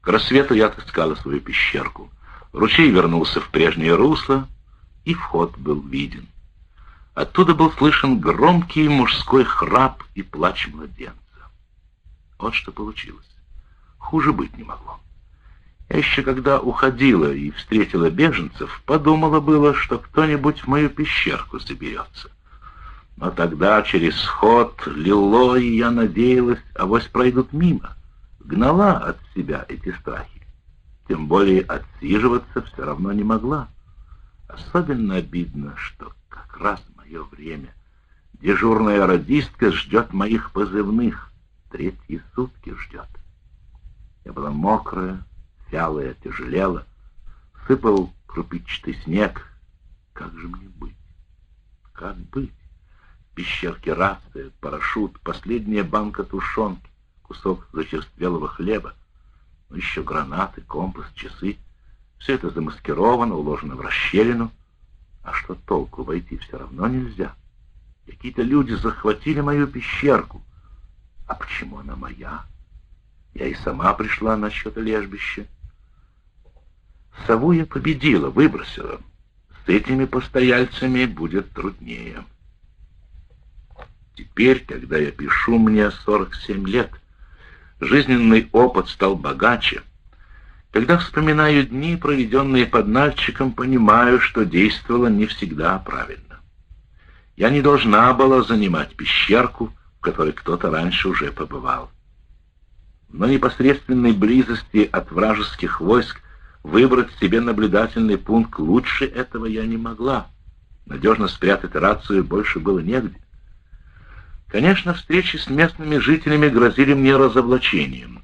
К рассвету я отыскала свою пещерку. Ручей вернулся в прежнее русло, и вход был виден. Оттуда был слышен громкий мужской храп и плач младенца. Вот что получилось. Хуже быть не могло. Я еще когда уходила и встретила беженцев, подумала было, что кто-нибудь в мою пещерку заберется. Но тогда через ход лило, и я надеялась, авось пройдут мимо. Гнала от себя эти страхи. Тем более отсиживаться все равно не могла. Особенно обидно, что как раз мое время. Дежурная радистка ждет моих позывных. Третьи сутки ждет. Я была мокрая, вялая, тяжелела. Сыпал крупичатый снег. Как же мне быть? Как быть? пещерке рация, парашют, последняя банка тушенки, кусок зачерствелого хлеба, ну еще гранаты, компас, часы. Все это замаскировано, уложено в расщелину. А что толку, войти все равно нельзя. Какие-то люди захватили мою пещерку. А почему она моя? Я и сама пришла насчет лежбища. Сову я победила, выбросила. С этими постояльцами будет труднее. Теперь, когда я пишу, мне 47 лет. Жизненный опыт стал богаче. Когда вспоминаю дни, проведенные под Нальчиком, понимаю, что действовала не всегда правильно. Я не должна была занимать пещерку, в которой кто-то раньше уже побывал. Но непосредственной близости от вражеских войск выбрать себе наблюдательный пункт лучше этого я не могла. Надежно спрятать рацию больше было негде. Конечно, встречи с местными жителями грозили мне разоблачением.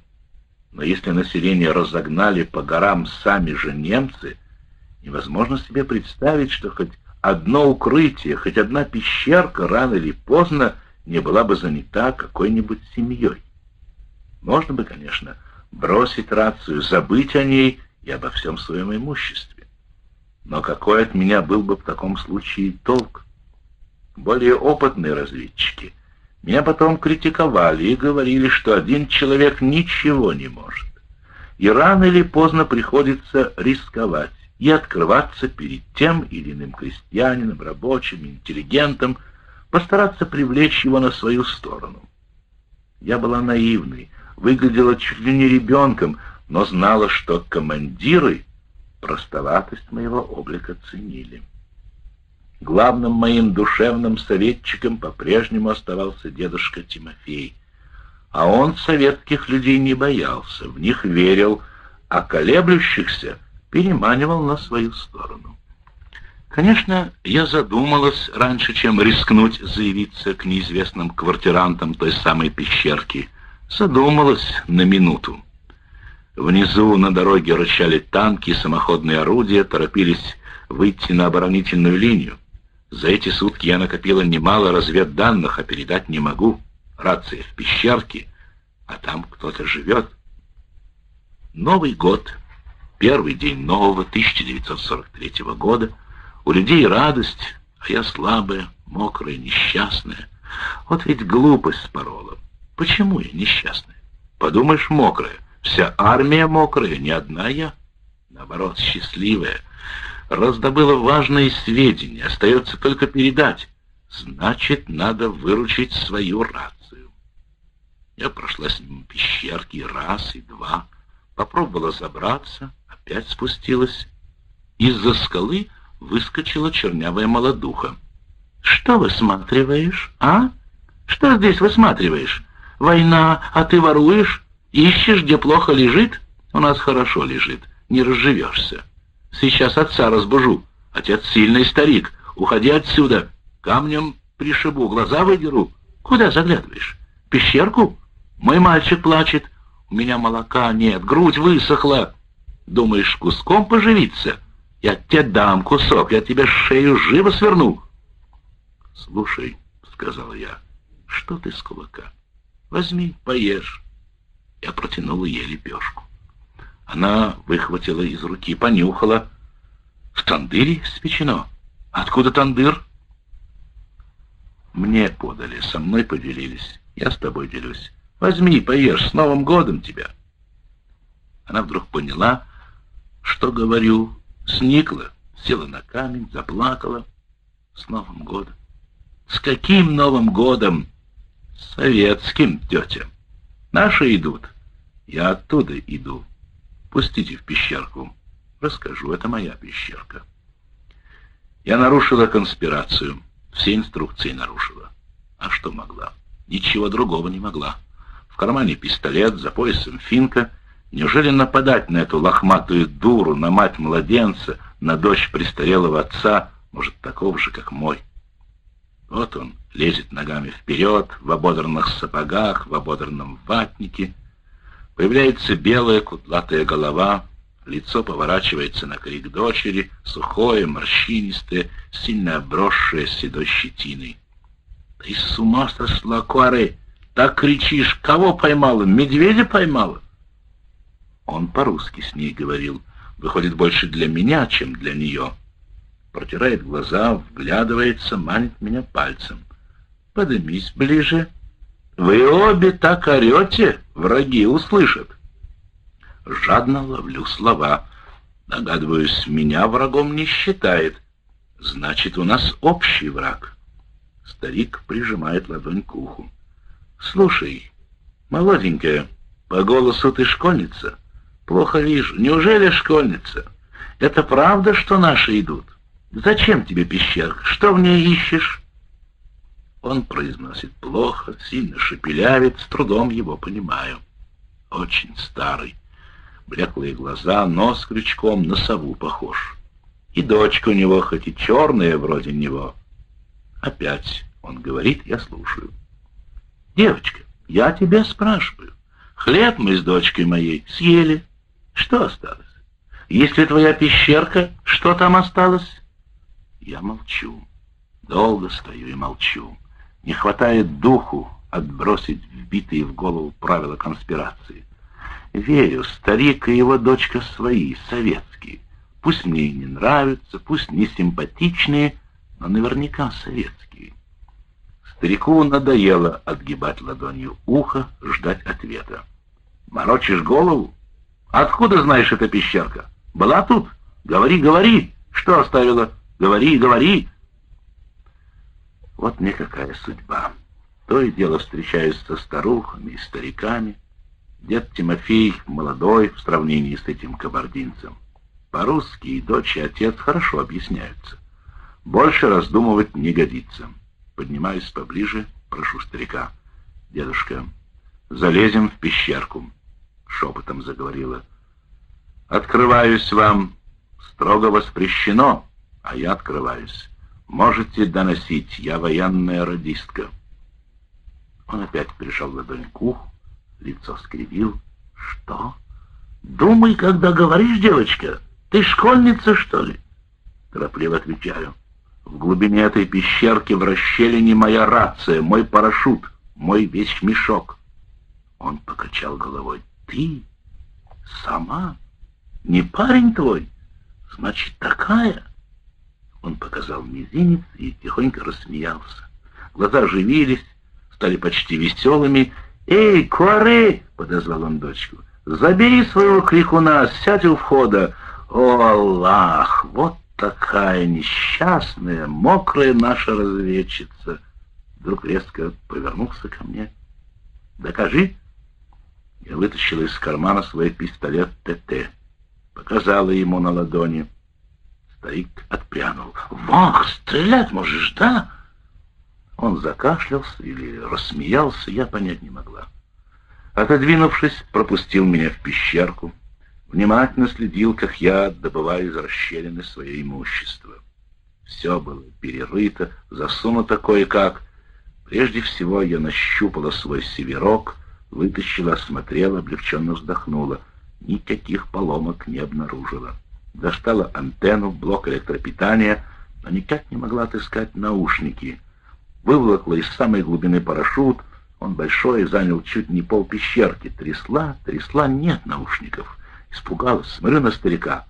Но если население разогнали по горам сами же немцы, невозможно себе представить, что хоть одно укрытие, хоть одна пещерка рано или поздно не была бы занята какой-нибудь семьей. Можно бы, конечно, бросить рацию, забыть о ней и обо всем своем имуществе. Но какой от меня был бы в таком случае толк? Более опытные разведчики — меня потом критиковали и говорили, что один человек ничего не может. И рано или поздно приходится рисковать и открываться перед тем или иным крестьянином, рабочим, интеллигентом, постараться привлечь его на свою сторону. Я была наивной, выглядела чуть ли не ребенком, но знала, что командиры простоватость моего облика ценили. Главным моим душевным советчиком по-прежнему оставался дедушка Тимофей. А он советских людей не боялся, в них верил, а колеблющихся переманивал на свою сторону. Конечно, я задумалась раньше, чем рискнуть заявиться к неизвестным квартирантам той самой пещерки. Задумалась на минуту. Внизу на дороге рычали танки, самоходные орудия, торопились выйти на оборонительную линию. За эти сутки я накопила немало разведданных, а передать не могу. Рация в пещерке, а там кто-то живет. Новый год, первый день нового 1943 года. У людей радость, а я слабая, мокрая, несчастная. Вот ведь глупость спорола. Почему я несчастная? Подумаешь, мокрая. Вся армия мокрая, не одна я. Наоборот, счастливая раздобыла важные сведения, остается только передать. Значит, надо выручить свою рацию. Я прошла с ним пещерки раз и два, попробовала забраться, опять спустилась. Из-за скалы выскочила чернявая молодуха. «Что высматриваешь, а? Что здесь высматриваешь? Война, а ты воруешь? Ищешь, где плохо лежит? У нас хорошо лежит, не разживешься». Сейчас отца разбужу. Отец сильный старик. Уходи отсюда. Камнем пришибу, глаза выдеру. Куда заглядываешь? Пещерку? Мой мальчик плачет. У меня молока нет, грудь высохла. Думаешь, куском поживиться? Я тебе дам кусок, я тебе шею живо сверну. Слушай, сказал я, что ты с кулака? Возьми, поешь. Я протянул ей лепешку. Она выхватила из руки, понюхала. В тандыре спечено. Откуда тандыр? Мне подали, со мной поделились. Я с тобой делюсь. Возьми, поешь, с Новым годом тебя. Она вдруг поняла, что говорю, сникла, села на камень, заплакала. С Новым годом. С каким Новым годом? Советским, тетя. Наши идут. Я оттуда иду. Пустите в пещерку. Расскажу, это моя пещерка. Я нарушила конспирацию. Все инструкции нарушила. А что могла? Ничего другого не могла. В кармане пистолет, за поясом финка. Неужели нападать на эту лохматую дуру, на мать младенца, на дочь престарелого отца, может, такого же, как мой? Вот он лезет ногами вперед, в ободранных сапогах, в ободранном ватнике. Появляется белая кудлатая голова, лицо поворачивается на крик дочери, сухое, морщинистое, сильно обросшее седой щетиной. «Ты с ума сошла, Куаре! Так кричишь! Кого поймала? Медведя поймала?» Он по-русски с ней говорил, выходит больше для меня, чем для нее протирает глаза, вглядывается, манит меня пальцем. Подымись ближе. Вы обе так орете, враги услышат. Жадно ловлю слова. Догадываюсь, меня врагом не считает. Значит, у нас общий враг. Старик прижимает ладонь к уху. Слушай, молоденькая, по голосу ты школьница? Плохо вижу. Неужели школьница? Это правда, что наши идут? Зачем тебе пещерка? Что в ней ищешь?» Он произносит плохо, сильно шепелявит, с трудом его понимаю. Очень старый. Блеклые глаза, нос крючком, на сову похож. И дочка у него, хоть и черная вроде него. Опять он говорит, я слушаю. «Девочка, я тебя спрашиваю. Хлеб мы с дочкой моей съели. Что осталось? Если твоя пещерка, что там осталось?» Я молчу. Долго стою и молчу. Не хватает духу отбросить вбитые в голову правила конспирации. Верю, старик и его дочка свои, советские. Пусть мне и не нравятся, пусть не симпатичные, но наверняка советские. Старику надоело отгибать ладонью ухо, ждать ответа. «Морочишь голову? Откуда знаешь эта пещерка? Была тут? Говори, говори! Что оставила Говори, говори!» Вот мне какая судьба. То и дело встречаюсь со старухами и стариками. Дед Тимофей молодой в сравнении с этим кабардинцем. По-русски и дочь, и отец хорошо объясняются. Больше раздумывать не годится. Поднимаюсь поближе, прошу старика. «Дедушка, залезем в пещерку», — шепотом заговорила. «Открываюсь вам, строго воспрещено а я открываюсь. Можете доносить, я военная радистка. Он опять прижал ладонь к уху, лицо скривил. Что? Думай, когда говоришь, девочка. Ты школьница, что ли? Торопливо отвечаю. В глубине этой пещерки в расщелине моя рация, мой парашют, мой весь мешок. Он покачал головой. Ты? Сама? Не парень твой? Значит, такая? Он показал мизинец и тихонько рассмеялся. Глаза оживились, стали почти веселыми. «Эй, Куаре!» — подозвал он дочку. «Забери своего крикуна, сядь у входа!» «О, Аллах! Вот такая несчастная, мокрая наша разведчица!» Вдруг резко повернулся ко мне. «Докажи!» Я вытащила из кармана свой пистолет ТТ. Показала ему на ладони. Старик отпрянул. «Вах, стрелять можешь, да?» Он закашлялся или рассмеялся, я понять не могла. Отодвинувшись, пропустил меня в пещерку, внимательно следил, как я добываю из расщелины свое имущество. Все было перерыто, засунуто кое-как. Прежде всего я нащупала свой северок, вытащила, осмотрела, облегченно вздохнула. Никаких поломок не обнаружила достала антенну, блок электропитания, но никак не могла отыскать наушники. Выволокла из самой глубины парашют, он большой, занял чуть не пол пещерки. Трясла, трясла, нет наушников. Испугалась, смотрю на старика.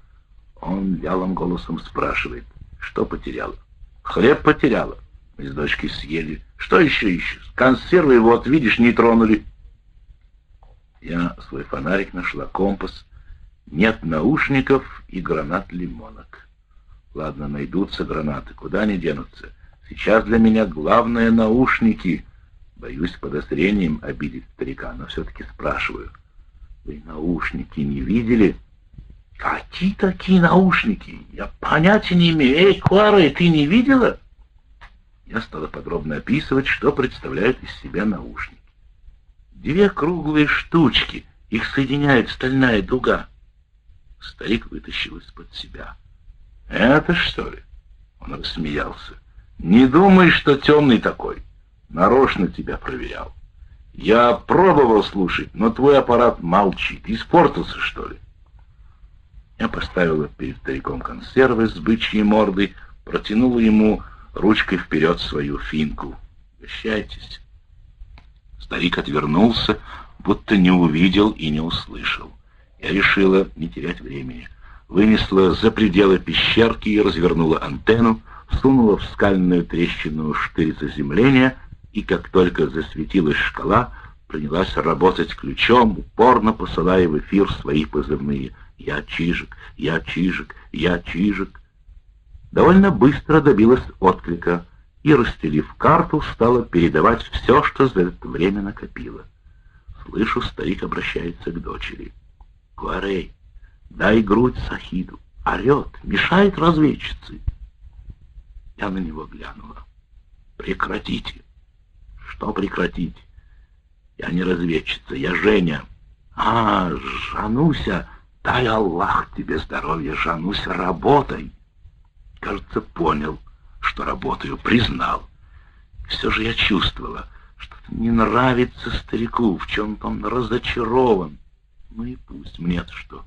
Он вялым голосом спрашивает, что потеряла? Хлеб потеряла. Мы с дочкой съели. Что еще ищешь? Консервы, вот, видишь, не тронули. Я свой фонарик нашла, компас, Нет наушников и гранат лимонок. Ладно, найдутся гранаты, куда они денутся? Сейчас для меня главное наушники. Боюсь подозрением обидеть старика, но все-таки спрашиваю. Вы наушники не видели? Какие такие наушники? Я понятия не имею. Эй, Клара, ты не видела? Я стала подробно описывать, что представляют из себя наушники. Две круглые штучки, их соединяет стальная дуга. Старик вытащил из-под себя. «Это что ли?» Он рассмеялся. «Не думай, что темный такой. Нарочно тебя проверял. Я пробовал слушать, но твой аппарат молчит. Испортился, что ли?» Я поставила перед стариком консервы с бычьей мордой, протянула ему ручкой вперед свою финку. «Угощайтесь». Старик отвернулся, будто не увидел и не услышал. Я решила не терять времени. Вынесла за пределы пещерки и развернула антенну, сунула в скальную трещину штырь заземления, и как только засветилась шкала, принялась работать ключом, упорно посылая в эфир свои позывные «Я Чижик! Я Чижик! Я Чижик!» довольно быстро добилась отклика и, расстелив карту, стала передавать все, что за это время накопила. Слышу, старик обращается к дочери. «Гуарей, дай грудь Сахиду. Орет, мешает разведчице». Я на него глянула. «Прекратите». «Что прекратить?» «Я не разведчица, я Женя». «А, Жануся, дай Аллах тебе здоровья, Жануся, работай» кажется, понял, что работаю, признал. Все же я чувствовала, что не нравится старику, в чем-то он разочарован. Ну и пусть мне-то что.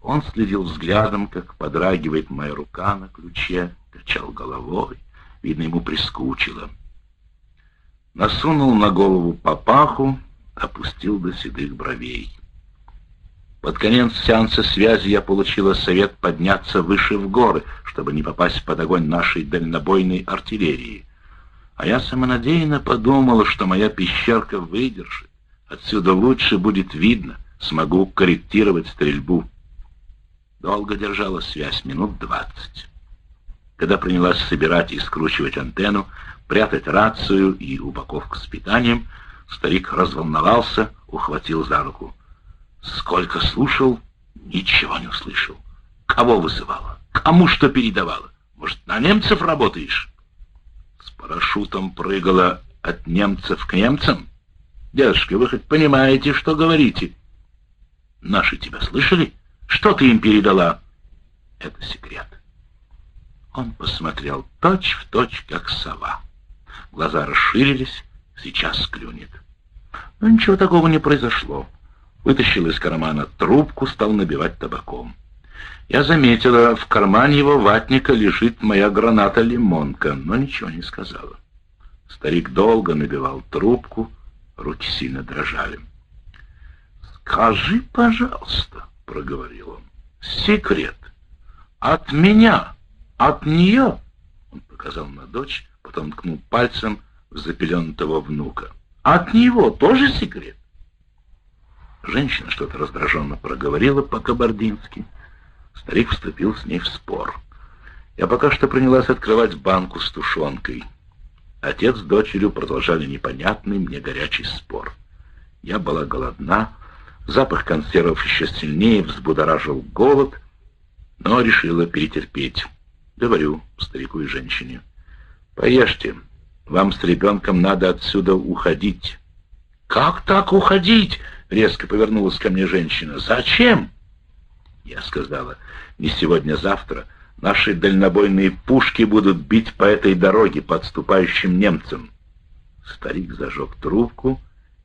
Он следил взглядом, как подрагивает моя рука на ключе, качал головой, видно, ему прискучило. Насунул на голову папаху, опустил до седых бровей. Под конец сеанса связи я получила совет подняться выше в горы, чтобы не попасть под огонь нашей дальнобойной артиллерии. А я самонадеянно подумала, что моя пещерка выдержит. Отсюда лучше будет видно, смогу корректировать стрельбу. Долго держала связь, минут двадцать. Когда принялась собирать и скручивать антенну, прятать рацию и упаковку с питанием, старик разволновался, ухватил за руку. Сколько слушал, ничего не услышал. Кого вызывала? Кому что передавала? Может, на немцев работаешь? С парашютом прыгала от немцев к немцам? Дедушка, вы хоть понимаете, что говорите? Наши тебя слышали? Что ты им передала? Это секрет. Он посмотрел точь в точь, как сова. Глаза расширились, сейчас клюнет. Но ничего такого не произошло вытащил из кармана трубку, стал набивать табаком. Я заметила, в кармане его ватника лежит моя граната-лимонка, но ничего не сказала. Старик долго набивал трубку, руки сильно дрожали. «Скажи, пожалуйста», — проговорил он, — «секрет. От меня, от нее?» Он показал на дочь, потом ткнул пальцем в запеленутого внука. «От него тоже секрет?» Женщина что-то раздраженно проговорила по-кабардински. Старик вступил с ней в спор. Я пока что принялась открывать банку с тушенкой. Отец с дочерью продолжали непонятный мне горячий спор. Я была голодна, запах консервов еще сильнее взбудоражил голод, но решила перетерпеть. Говорю старику и женщине. «Поешьте, вам с ребенком надо отсюда уходить». «Как так уходить?» Резко повернулась ко мне женщина. «Зачем?» Я сказала, «Не сегодня-завтра. Наши дальнобойные пушки будут бить по этой дороге, подступающим немцам». Старик зажег трубку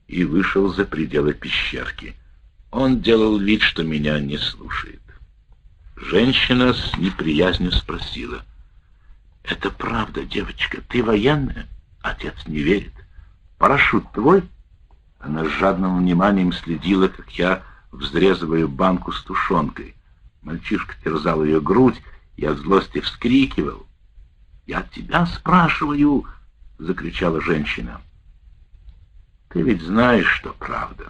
и вышел за пределы пещерки. Он делал вид, что меня не слушает. Женщина с неприязнью спросила. «Это правда, девочка? Ты военная?» Отец не верит. «Парашют твой?» Она с жадным вниманием следила, как я взрезываю банку с тушенкой. Мальчишка терзал ее грудь и от злости вскрикивал. «Я тебя спрашиваю!» — закричала женщина. «Ты ведь знаешь, что правда».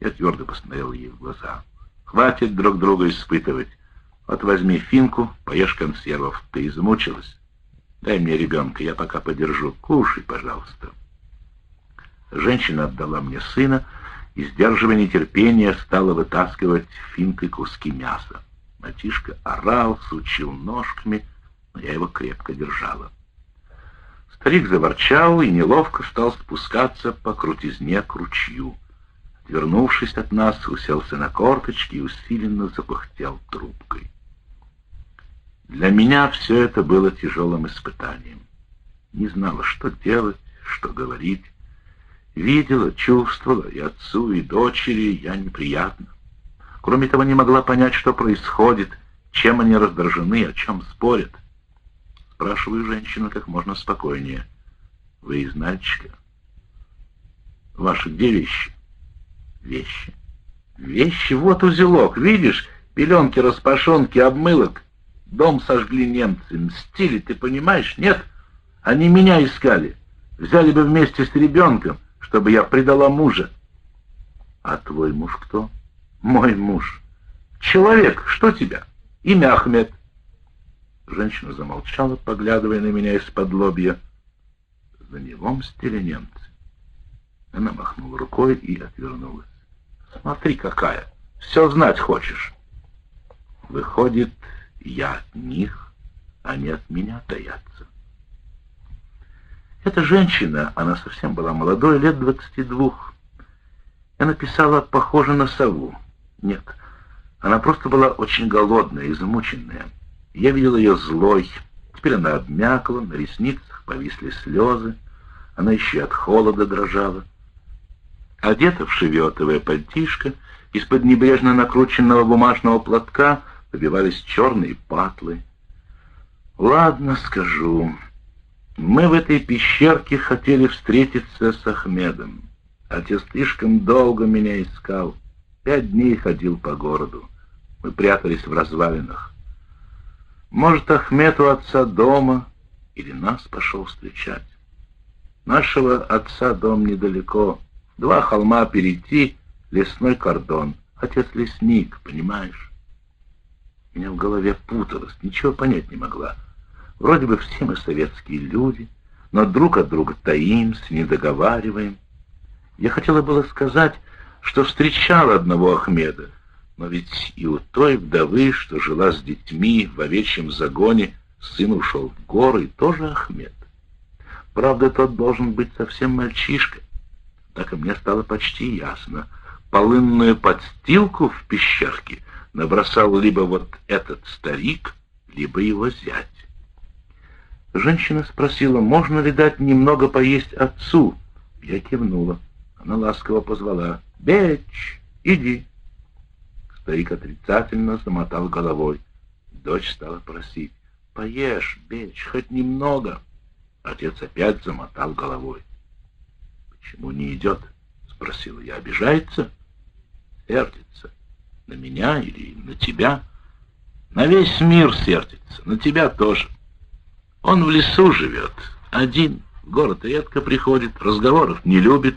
Я твердо посмотрел ей в глаза. Хватит друг друга испытывать. Вот возьми финку, поешь консервов. Ты измучилась? Дай мне ребенка, я пока подержу. Кушай, пожалуйста. Женщина отдала мне сына и, сдерживая нетерпение, стала вытаскивать финкой куски мяса. Мальчишка орал, сучил ножками, но я его крепко держала. Старик заворчал и неловко стал спускаться по крутизне к ручью. Отвернувшись от нас, уселся на корточки и усиленно запыхтел трубкой. Для меня все это было тяжелым испытанием. Не знала, что делать, что говорить. Видела, чувствовала и отцу, и дочери я неприятно. Кроме того, не могла понять, что происходит, чем они раздражены, о чем спорят. Спрашиваю женщину как можно спокойнее. Вы из Нальчика? Ваши где? Вещи? Вещи? Вот узелок, видишь? Пеленки, распашонки, обмылок. Дом сожгли немцы. Мстили, ты понимаешь? Нет? Они меня искали. Взяли бы вместе с ребенком чтобы я предала мужа. А твой муж кто? Мой муж. Человек, что тебя? Имя Ахмед. Женщина замолчала, поглядывая на меня из-под лобья. За него мстили немцы. Она махнула рукой и отвернулась. Смотри, какая! Все знать хочешь. Выходит, я от них, а не от меня таятся. Эта женщина, она совсем была молодой, лет двадцати двух. Я написала «похоже на сову». Нет, она просто была очень голодная, измученная. Я видел ее злой. Теперь она обмякла, на ресницах повисли слезы. Она еще от холода дрожала. Одета в шеветовое пальтишко, из-под небрежно накрученного бумажного платка выбивались черные патлы. «Ладно, скажу». Мы в этой пещерке хотели встретиться с Ахмедом. Отец слишком долго меня искал. Пять дней ходил по городу. Мы прятались в развалинах. Может, Ахмед у отца дома или нас пошел встречать. Нашего отца дом недалеко. Два холма перейти, лесной кордон. Отец лесник, понимаешь? Меня в голове путалось, ничего понять не могла. Вроде бы все мы советские люди, но друг от друга таимся, не договариваем. Я хотела было сказать, что встречала одного Ахмеда, но ведь и у той вдовы, что жила с детьми в овечьем загоне, сын ушел в горы, тоже Ахмед. Правда, тот должен быть совсем мальчишка. И мне стало почти ясно. Полынную подстилку в пещерке набросал либо вот этот старик, либо его зять. Женщина спросила, можно ли дать немного поесть отцу. Я кивнула. Она ласково позвала. «Беч, иди!» Старик отрицательно замотал головой. Дочь стала просить. «Поешь, Беч, хоть немного!» Отец опять замотал головой. «Почему не идет?» — спросила я. «Обижается?» «Сердится. На меня или на тебя?» «На весь мир сердится, на тебя тоже. Он в лесу живет, один, в город редко приходит, разговоров не любит.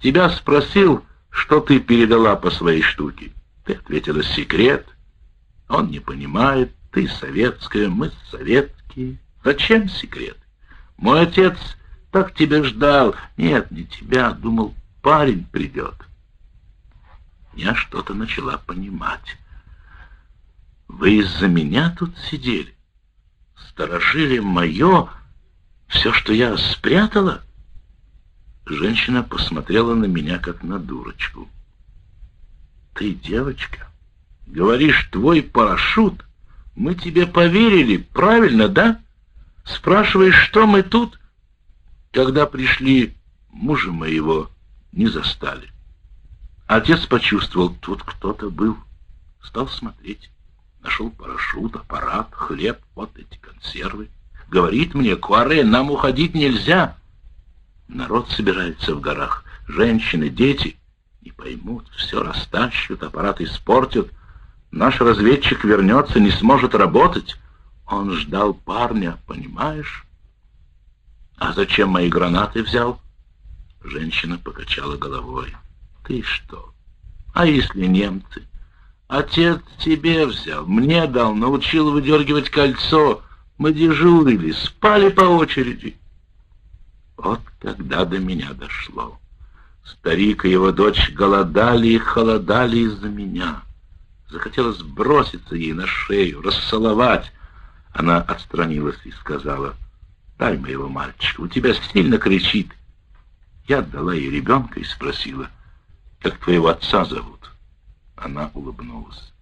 Тебя спросил, что ты передала по своей штуке. Ты ответила «секрет». Он не понимает, ты советская, мы советские. Зачем секрет? Мой отец так тебя ждал. Нет, не тебя, думал, парень придет. Я что-то начала понимать. Вы из-за меня тут сидели? сторожили мое, все, что я спрятала? Женщина посмотрела на меня, как на дурочку. Ты девочка, говоришь, твой парашют. Мы тебе поверили, правильно, да? Спрашиваешь, что мы тут? Когда пришли, мужа моего не застали. Отец почувствовал, тут кто-то был. Стал смотреть. Нашел парашют, аппарат, хлеб, вот эти консервы. Говорит мне, Куаре, нам уходить нельзя. Народ собирается в горах, женщины, дети. Не поймут, все растащут, аппарат испортят. Наш разведчик вернется, не сможет работать. Он ждал парня, понимаешь? А зачем мои гранаты взял? Женщина покачала головой. Ты что? А если немцы? Отец тебе взял, мне дал, научил выдергивать кольцо. Мы дежурили, спали по очереди. Вот когда до меня дошло. Старик и его дочь голодали и холодали из-за меня. Захотелось броситься ей на шею, расцеловать. Она отстранилась и сказала, «Дай моего мальчика, у тебя сильно кричит». Я отдала ей ребенка и спросила, «Как твоего отца зовут?» Она улыбнулась.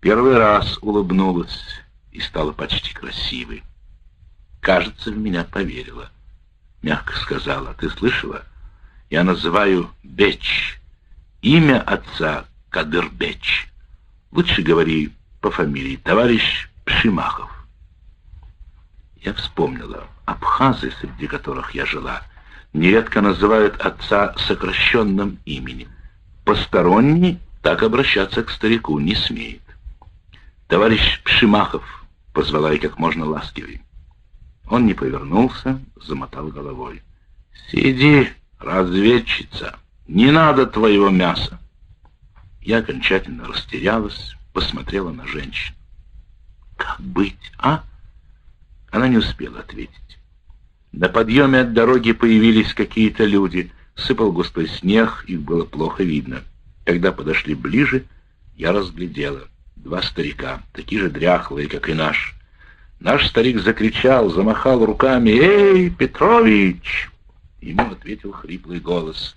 Первый раз улыбнулась и стала почти красивой. Кажется, в меня поверила. Мягко сказала, «Ты слышала? Я называю Беч. Имя отца Кадырбеч». Лучше говори по фамилии, товарищ Пшимахов. Я вспомнила, абхазы, среди которых я жила, нередко называют отца сокращенным именем. Посторонний так обращаться к старику не смеет. «Товарищ Пшимахов», — позвала я как можно ласкивее. Он не повернулся, замотал головой. «Сиди, разведчица, не надо твоего мяса. Я окончательно растерялась, посмотрела на женщину. «Как быть, а?» Она не успела ответить. На подъеме от дороги появились какие-то люди. Сыпал густой снег, их было плохо видно. Когда подошли ближе, я разглядела. Два старика, такие же дряхлые, как и наш. Наш старик закричал, замахал руками. «Эй, Петрович!» Ему ответил хриплый голос.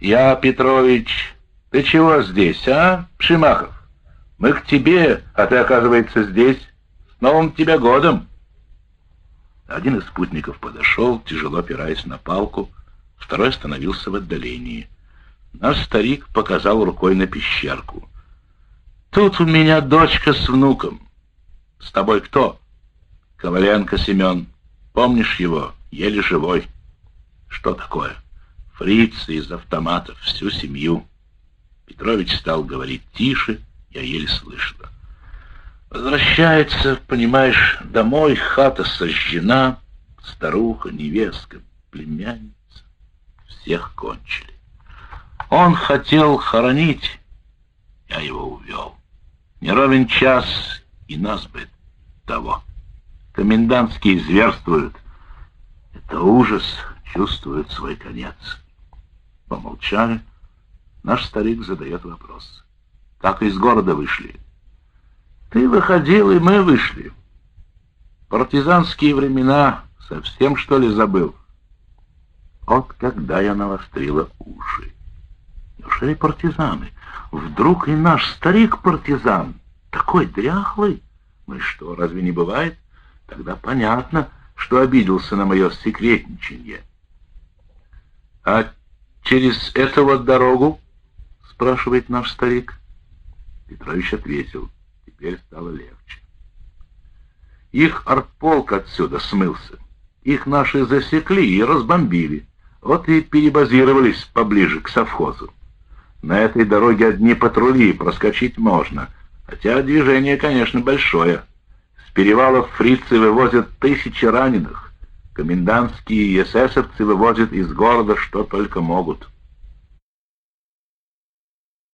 «Я, Петрович, ты чего здесь, а, Пшимахов? Мы к тебе, а ты, оказывается, здесь. С Новым тебя годом!» Один из спутников подошел, тяжело опираясь на палку, второй остановился в отдалении. Наш старик показал рукой на пещерку. «Тут у меня дочка с внуком. С тобой кто?» «Коваленко Семен. Помнишь его? Еле живой». «Что такое?» «Фрицы из автоматов, всю семью». Петрович стал говорить тише, я еле слышала. Возвращается, понимаешь, домой, хата сожжена, старуха, невестка, племянница. Всех кончили. Он хотел хоронить, я его увел. Не ровен час, и нас бы того. Комендантские зверствуют. Это ужас, чувствует свой конец. Помолчали. Наш старик задает вопрос. Как из города вышли? Ты выходил, и мы вышли. Партизанские времена совсем, что ли, забыл? Вот когда я навострила уши. Неужели партизаны? Вдруг и наш старик-партизан, такой дряхлый? Ну и что, разве не бывает? Тогда понятно, что обиделся на мое секретничание. А через эту вот дорогу спрашивает наш старик. Петрович ответил. Теперь стало легче. Их артполк отсюда смылся. Их наши засекли и разбомбили. Вот и перебазировались поближе к совхозу. На этой дороге одни патрули, проскочить можно. Хотя движение, конечно, большое. С перевалов фрицы вывозят тысячи раненых. Комендантские эсэсовцы вывозят из города что только могут.